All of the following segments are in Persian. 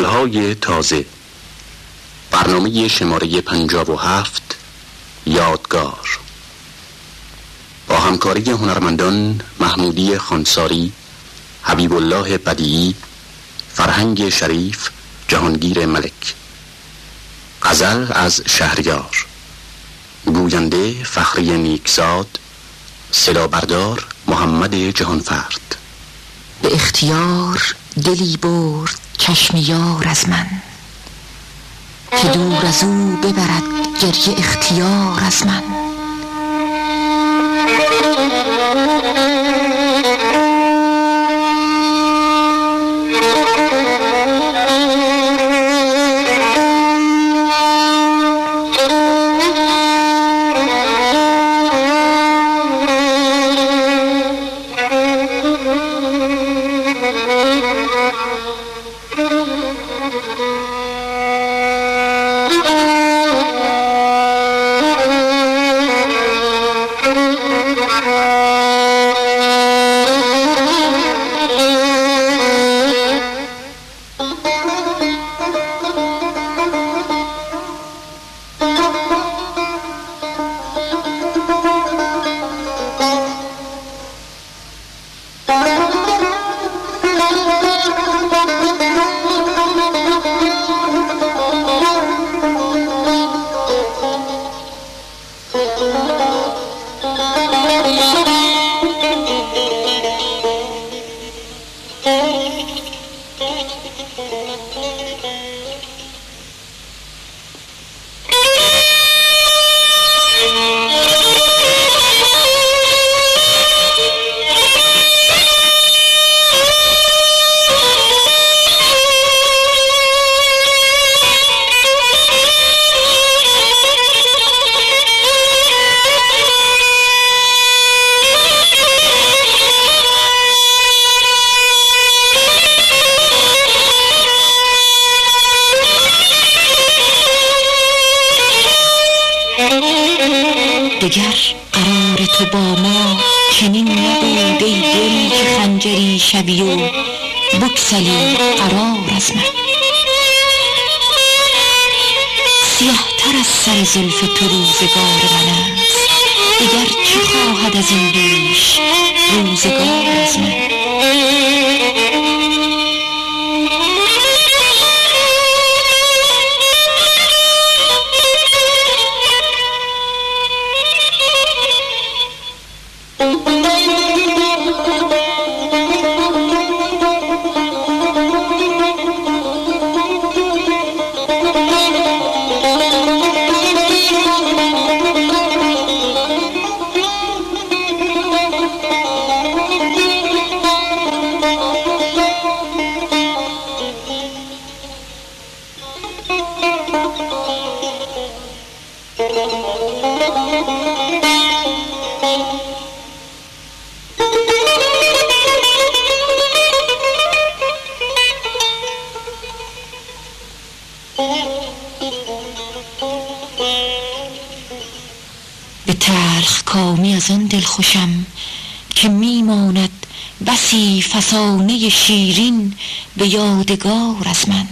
گلهای تازه. برنامه شماره پنجاب و هفت یادگار. با همکاری هنرمندان محمودی خانساری حبیب الله بدیعی فرهنگ شریف جهانگیر ملک. غزل از شهریار. گوینده فخری نیکزاد صدا بردار محمد جهانفرد. به اختیار دلی برد. چشم یار از من که دور از او ببرد گریه اختیار از من. دگر قرار تو با ما چنین نبود ای دل که خنجری شوی و بکسلی قرار از من. سیه تر از سر زلف تو روزگار من است دگر چه خواهد از این بیش روزگار از من؟ میماند بسی فسانه شیرین به یادگار از من.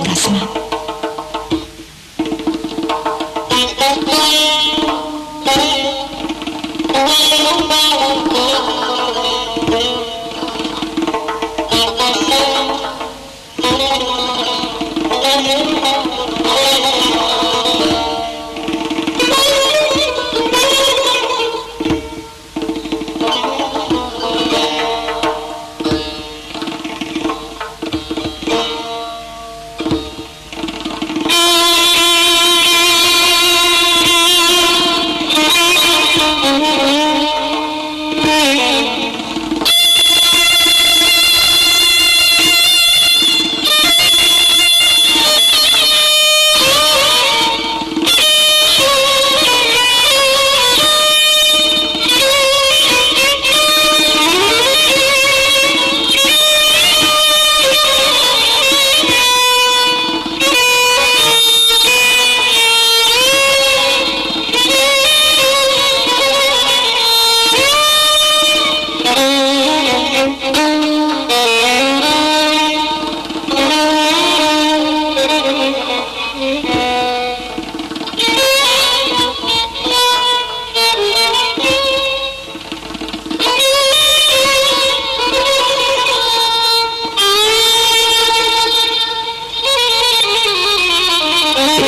orgasmo.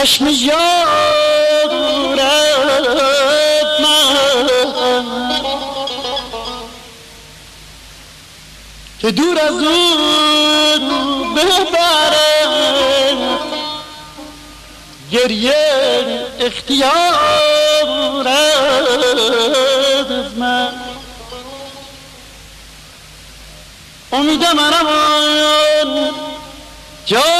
چشم یارت من. که دور از اون ببره گریه اختیار از من. امید منم جانم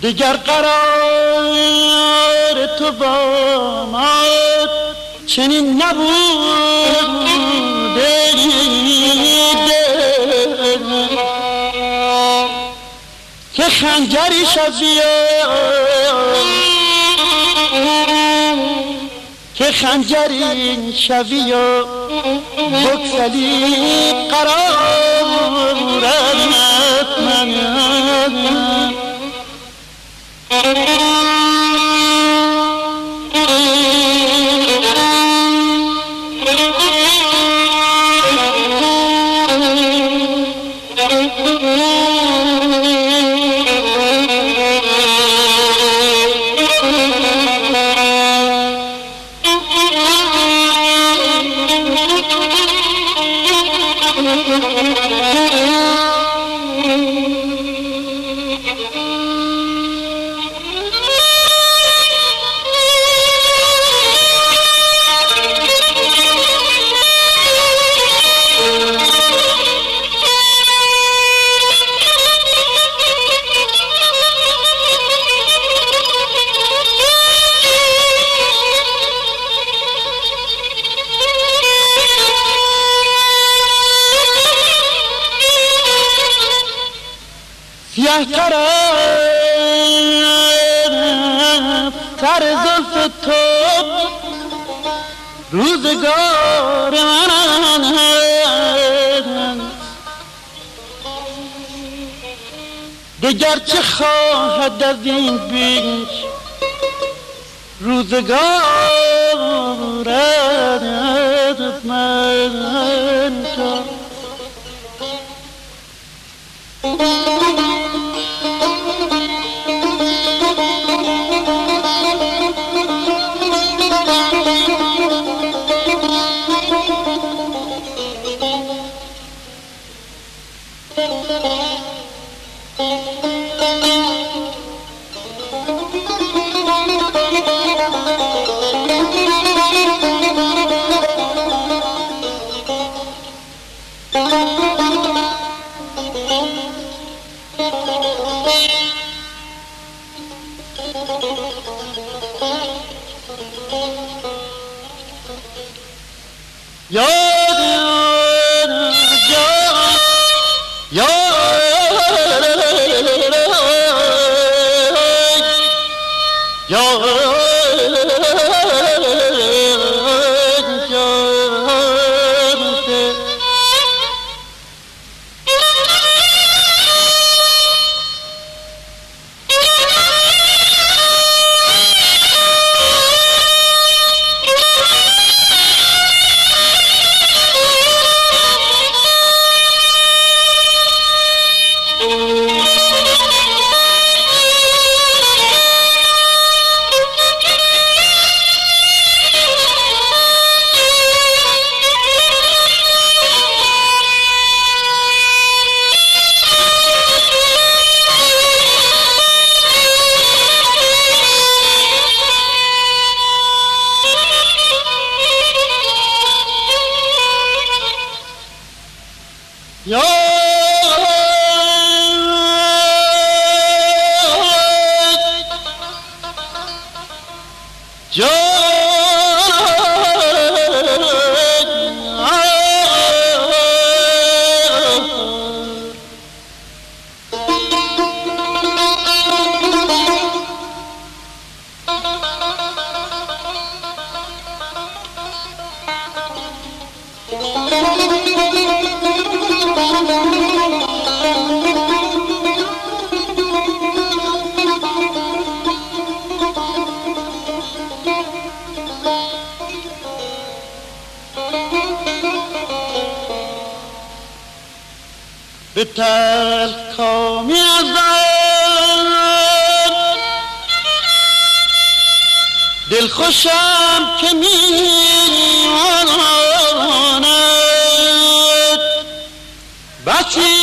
دیگر قرار تو با ما چنین نبوده که خنجریش از که خنجری شوی و بکسلی قرارت من سیاه روزگار من چه خواهد از این بیش روزگار. من به بسی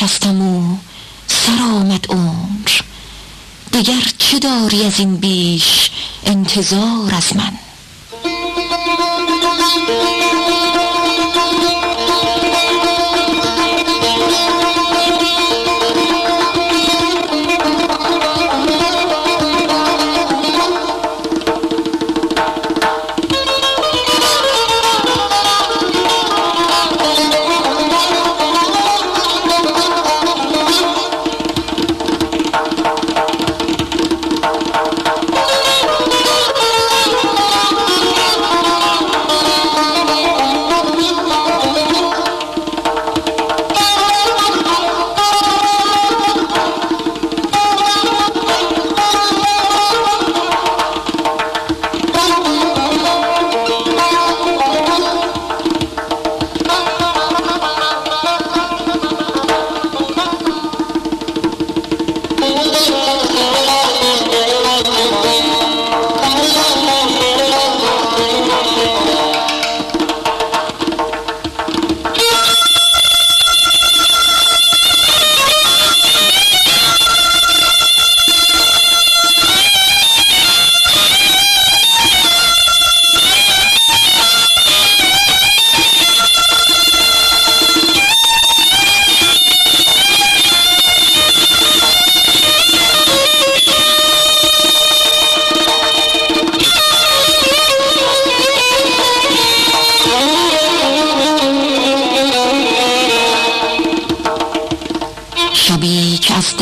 تو بنشستم و سر آمد عمر. دیگر چه داری از این بیش؟ انتظار از من.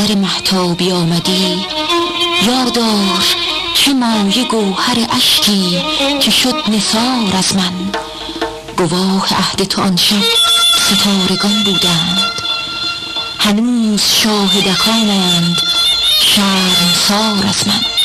در محتابی آمدی. یادار چه مایه گوهر اشکی که شد نثار از من. گواه عهد تو آن شب ستارگان بودند. هنوز شاهدکانند شرمسار از من.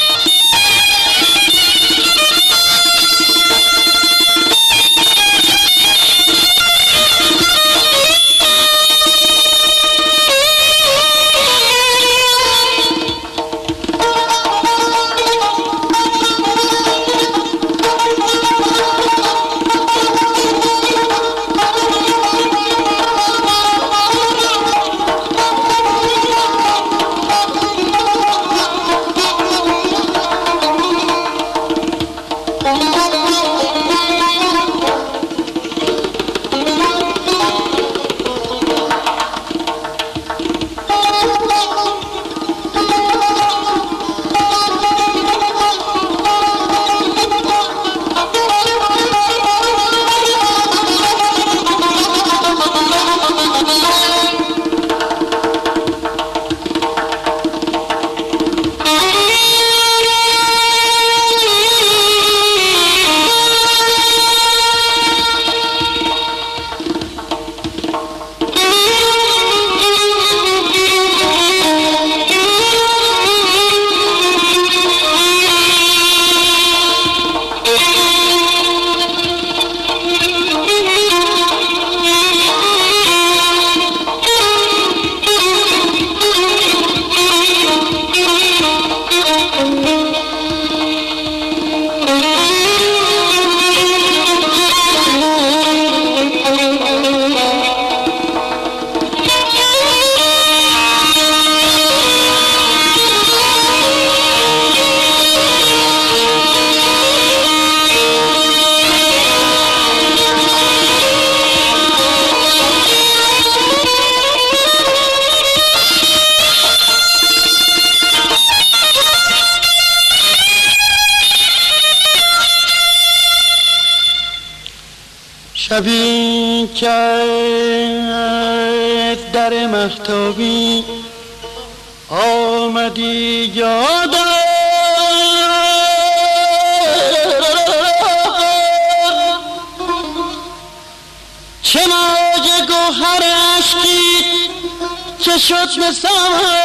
شبی که در محتابی آمدی یادم چه موج گوهر اشکی که شد نثار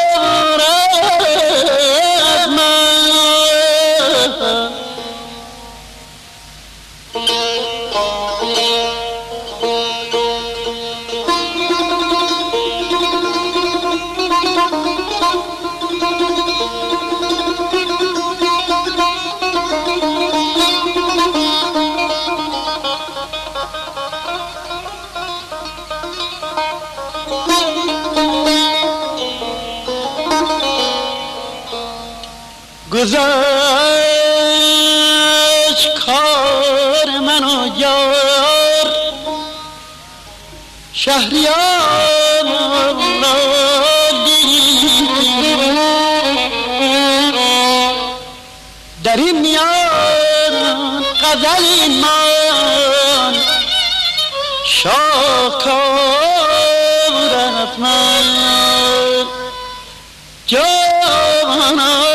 در این میان غزل من شاکار از من. جانم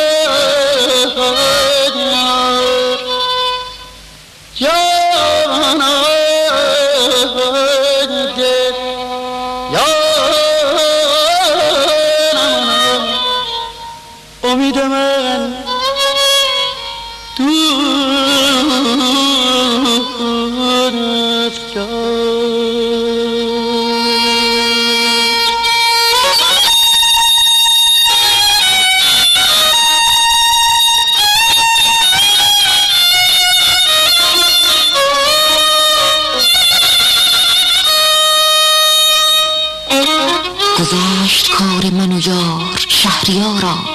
یار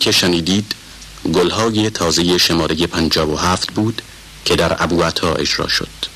که شنیدید گلهای تازه شماره 57 بود که در ابو عطا اجرا شد.